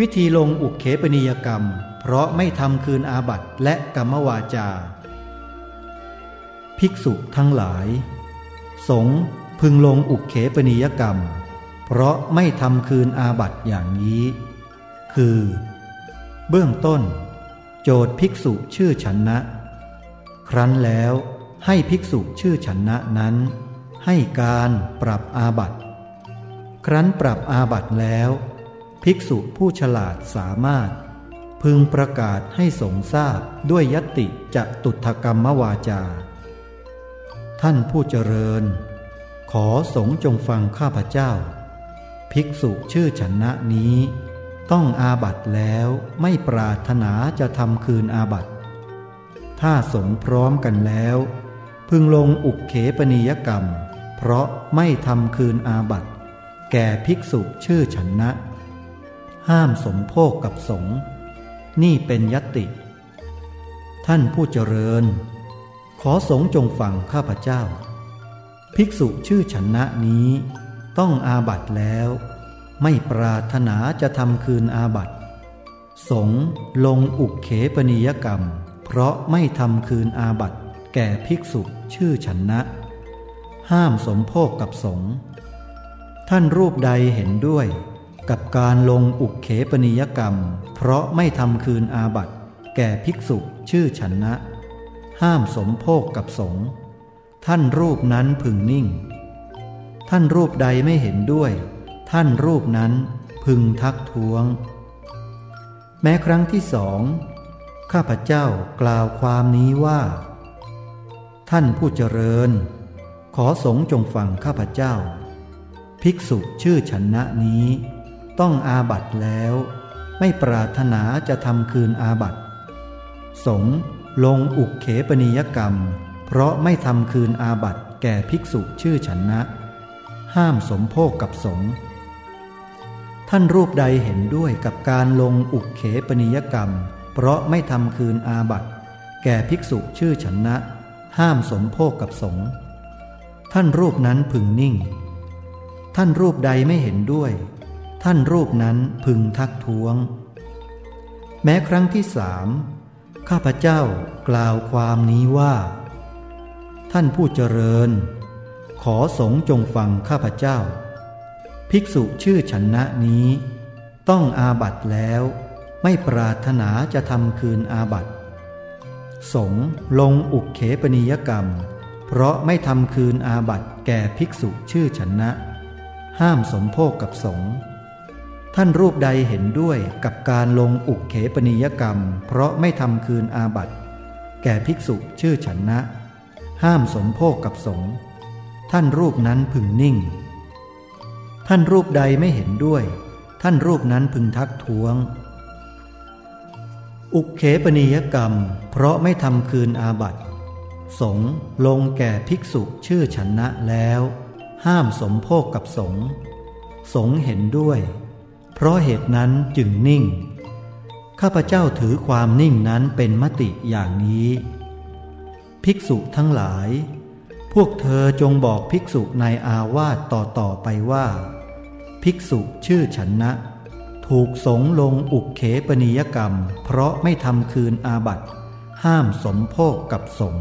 วิธีลงอุกเขปนิยกรรม เพราะไม่ทำคืนอาบัตและกรรมวาจา ภิกษุทั้งหลาย สงพึงลงอุกเขปนิยกรรม เพราะไม่ทำคืนอาบัตอย่างนี้ คือ เบื้องต้น โจทย์ภิกษุชื่อฉันนะ ครั้นแล้วให้ภิกษุชื่อฉันนะนั้น ให้การปรับอาบัตครั้นปรับอาบัตแล้ว ภิกษุผู้ฉลาดสามารถ พึงประกาศให้สงทราบด้วยยติจะตุถกรรมวาจา ท่านผู้เจริญ ขอสงจงฟังข้าพเจ้า ภิกษุชื่อชนะนี้ ต้องอาบัตแล้วไม่ปรารถนาจะทำคืนอาบัตถ้าสงพร้อมกันแล้ว พึงลงอุกเขปนิยกรรม เพราะไม่ทำคืนอาบัตแก่ภิกษุชื่อชนะ ห้ามสมโภคกับสงฆ์นี่เป็นยติ ท่านผู้เจริญ ขอสงจงฟังข้าพเจ้า ภิกษุชื่อชนะนี้ต้องอาบัตแล้ว ไม่ปรารถนาจะทำคืนอาบัตสงลงอุกเขปนิยกรรม เพราะไม่ทำคืนอาบัตแก่ภิกษุชื่อชนะ ห้ามสมโภคกับสงท่านรูปใดเห็นด้วย กับการลงอุกเขปนิยกรรม เพราะไม่ทำคืนอาบัตแก่ภิกษุชื่อชนะ ห้ามสมโภคกับสงฆ์ท่านรูปนั้นพึงนิ่ง ท่านรูปใดไม่เห็นด้วย ท่านรูปนั้นพึงทักท้วง แม้ครั้งที่สองข้าพเจ้ากล่าวความนี้ว่า ท่านผู้เจริญ ขอสงจงฟังข้าพเจ้า ภิกษุชื่อชนะนี้ ต้องอาบัตแล้ว ไม่ปรารถนาจะทำคืนอาบัตสงลงอุกเขปนิยกรรม เพราะไม่ทำคืนอาบัตแก่ภิกษุชื่อชนะ ห้ามสมโภคกับสงท่านรูปใดเห็นด้วยกับการลงอุกเขปนิยกรรม เพราะไม่ทำคืนอาบัตแก่ภิกษุชื่อชนะ ห้ามสมโภคกับสงท่านรูปนั้นพึงนิ่ง ท่านรูปใดไม่เห็นด้วย ท่านรูปนั้นพึงทักท้วง แม้ครั้งที่สามข้าพเจ้ากล่าวความนี้ว่า ท่านผู้เจริญ ขอสงจงฟังข้าพเจ้า ภิกษุชื่อชนะนี้ ต้องอาบัตแล้วไม่ปรารถนาจะทำคืนอาบัตสงลงอุกเขปนิยกรรม เพราะไม่ทำคืนอาบัตแก่ภิกษุชื่อชนะห้ามสมโภคกับสงฆ์ ท่านรูปใดเห็นด้วยกับการลงอุกเขปนิยกรรม เพราะไม่ทำคืนอาบัตแก่ภิกษุชื่อฉันนะ ห้ามสมโภคกับสงฆ์ท่านรูปนั้นพึงนิ่ง ท่านรูปใดไม่เห็นด้วย ท่านรูปนั้นพึงทักท้วง อุกเขปนิยกรรม เพราะไม่ทำคืนอาบัตสงลงแก่ภิกษุชื่อฉันนะแล้ว ห้ามสมโภคกับสงฆ์สงเห็นด้วย เพราะเหตุนั้นจึงนิ่ง ข้าพเจ้าถือความนิ่งนั้นเป็นมติอย่างนี้ ภิกษุทั้งหลาย พวกเธอจงบอกภิกษุในอาวาสต่อต่อไปว่า ภิกษุชื่อฉันนะ ถูกสงลงอุกเขปนิยกรรม เพราะไม่ทำคืนอาบัตห้ามสมโภคกับสง